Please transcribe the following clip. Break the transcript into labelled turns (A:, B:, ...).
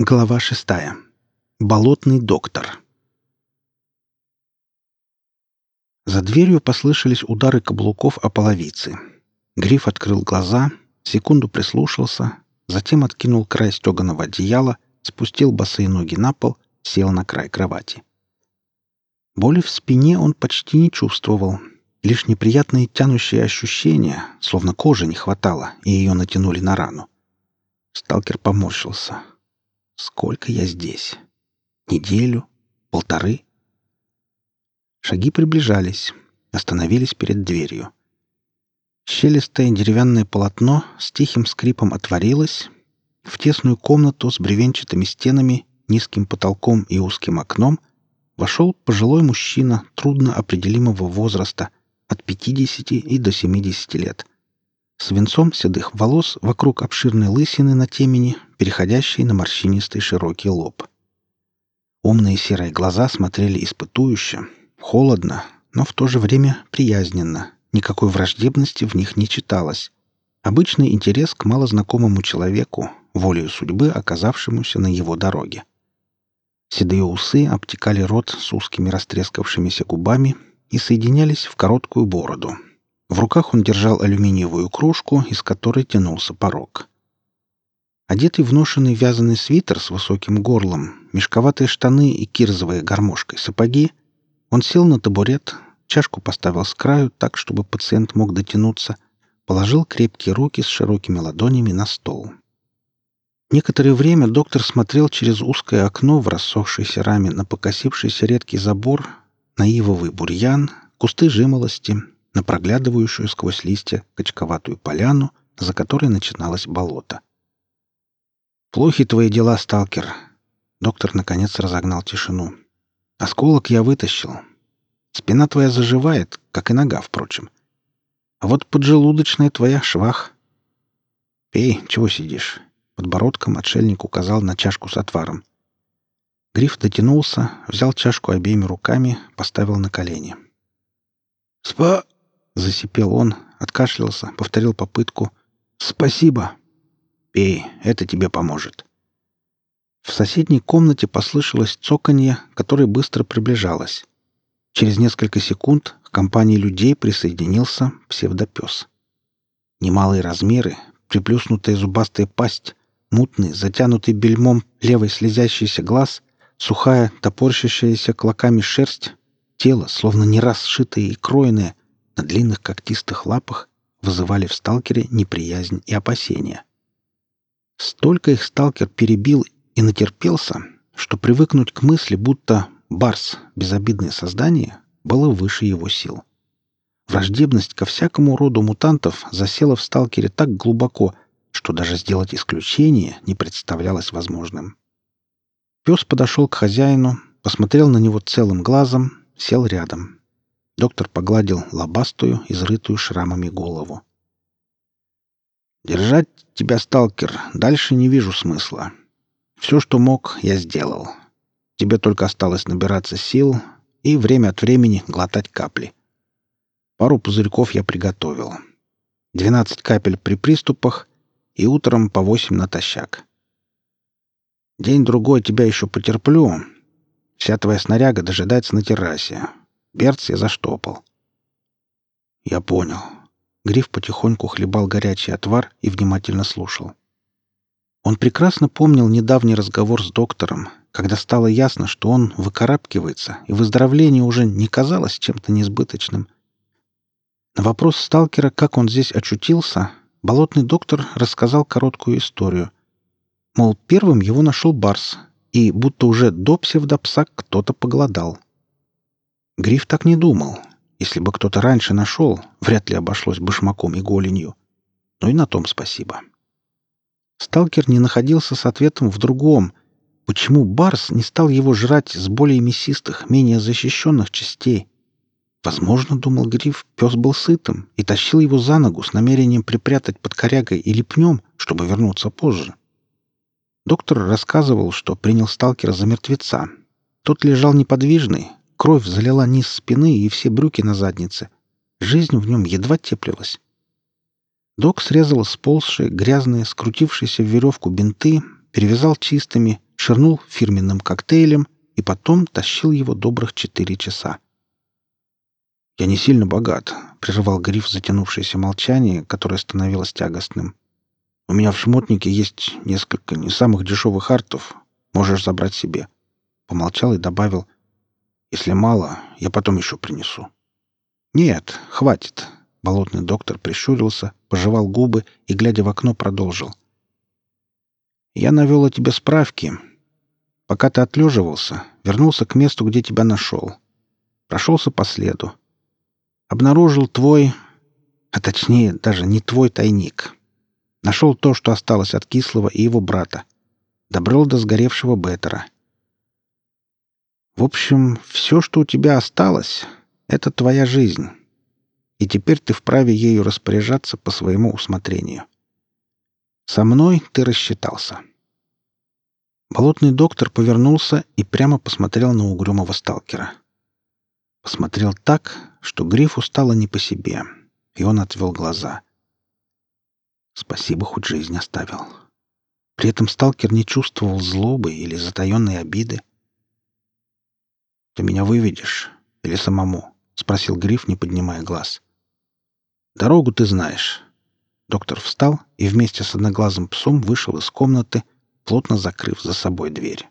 A: Глава шестая. Болотный доктор. За дверью послышались удары каблуков о половицы. Гриф открыл глаза, секунду прислушался, затем откинул край стеганого одеяла, спустил босые ноги на пол, сел на край кровати. Боли в спине он почти не чувствовал, лишь неприятные тянущие ощущения, словно кожи не хватало, и ее натянули на рану. Сталкер поморщился. «Сколько я здесь? Неделю? Полторы?» Шаги приближались, остановились перед дверью. Щелистое деревянное полотно с тихим скрипом отворилось. В тесную комнату с бревенчатыми стенами, низким потолком и узким окном вошел пожилой мужчина трудно определимого возраста, от 50 и до 70 лет. С венцом седых волос вокруг обширной лысины на темени, переходящей на морщинистый широкий лоб. Умные серые глаза смотрели испытующе, холодно, но в то же время приязненно. Никакой враждебности в них не читалось. Обычный интерес к малознакомому человеку, волею судьбы, оказавшемуся на его дороге. Седые усы обтекали рот с узкими растрескавшимися губами и соединялись в короткую бороду. В руках он держал алюминиевую кружку, из которой тянулся порог. Одетый в ношенный вязаный свитер с высоким горлом, мешковатые штаны и кирзовые гармошкой сапоги, он сел на табурет, чашку поставил с краю так, чтобы пациент мог дотянуться, положил крепкие руки с широкими ладонями на стол. Некоторое время доктор смотрел через узкое окно в рассохшейся раме на покосившийся редкий забор, на ивовый бурьян, кусты жимолости, на проглядывающую сквозь листья качковатую поляну, за которой начиналось болото. «Плохи твои дела, сталкер!» Доктор, наконец, разогнал тишину. «Осколок я вытащил. Спина твоя заживает, как и нога, впрочем. А вот поджелудочная твоя швах. Пей, чего сидишь?» Подбородком отшельник указал на чашку с отваром. Гриф дотянулся, взял чашку обеими руками, поставил на колени. «Спа...» — засипел он, откашлялся, повторил попытку. «Спасибо!» «Пей, это тебе поможет». В соседней комнате послышалось цоканье, которое быстро приближалось. Через несколько секунд к компании людей присоединился псевдопес. Немалые размеры, приплюснутая зубастая пасть, мутный, затянутый бельмом левый слезящийся глаз, сухая, топорщащаяся клоками шерсть, тело, словно не раз сшитое и кроенное, на длинных когтистых лапах, вызывали в сталкере неприязнь и опасения. Столько их сталкер перебил и натерпелся, что привыкнуть к мысли, будто Барс, безобидное создание, было выше его сил. Враждебность ко всякому роду мутантов засела в сталкере так глубоко, что даже сделать исключение не представлялось возможным. Пес подошел к хозяину, посмотрел на него целым глазом, сел рядом. Доктор погладил лобастую, изрытую шрамами голову. «Держать тебя, сталкер, дальше не вижу смысла. Все, что мог, я сделал. Тебе только осталось набираться сил и время от времени глотать капли. Пару пузырьков я приготовил. Двенадцать капель при приступах и утром по восемь натощак. День-другой тебя еще потерплю. Вся твоя снаряга дожидается на террасе. Берц я заштопал. Я понял. Гриф потихоньку хлебал горячий отвар и внимательно слушал. Он прекрасно помнил недавний разговор с доктором, когда стало ясно, что он выкарабкивается, и выздоровление уже не казалось чем-то несбыточным. На вопрос сталкера, как он здесь очутился, болотный доктор рассказал короткую историю. Мол, первым его нашел Барс, и будто уже до псевдопса кто-то поголодал. Гриф так не думал. Если бы кто-то раньше нашел, вряд ли обошлось башмаком и голенью. Но и на том спасибо. Сталкер не находился с ответом в другом. Почему Барс не стал его жрать с более мясистых, менее защищенных частей? Возможно, думал Гриф, пес был сытым и тащил его за ногу с намерением припрятать под корягой или пнем, чтобы вернуться позже. Доктор рассказывал, что принял сталкера за мертвеца. Тот лежал неподвижный, кровь залила низ спины и все брюки на заднице. Жизнь в нем едва теплилась. Док срезал сползшие, грязные, скрутившиеся в веревку бинты, перевязал чистыми, ширнул фирменным коктейлем и потом тащил его добрых четыре часа. «Я не сильно богат», — прерывал Гриф затянувшееся молчание, которое становилось тягостным. «У меня в шмотнике есть несколько не самых дешевых артов. Можешь забрать себе». Помолчал и добавил, «Если мало, я потом еще принесу». «Нет, хватит», — болотный доктор прищурился, пожевал губы и, глядя в окно, продолжил. «Я навел о тебе справки. Пока ты отлеживался, вернулся к месту, где тебя нашел. Прошелся по следу обнаружил твой, а точнее даже не твой тайник. Нашел то, что осталось от Кислого и его брата. Добрел до сгоревшего Беттера. В общем, все, что у тебя осталось, — это твоя жизнь. И теперь ты вправе ею распоряжаться по своему усмотрению. Со мной ты рассчитался. Болотный доктор повернулся и прямо посмотрел на угрюмого сталкера. Посмотрел так, что Грифу стало не по себе, и он отвел глаза. Спасибо, хоть жизнь оставил. При этом сталкер не чувствовал злобы или затаенной обиды. «Ты меня выведешь? Или самому?» — спросил Гриф, не поднимая глаз. «Дорогу ты знаешь». Доктор встал и вместе с одноглазым псом вышел из комнаты, плотно закрыв за собой дверь.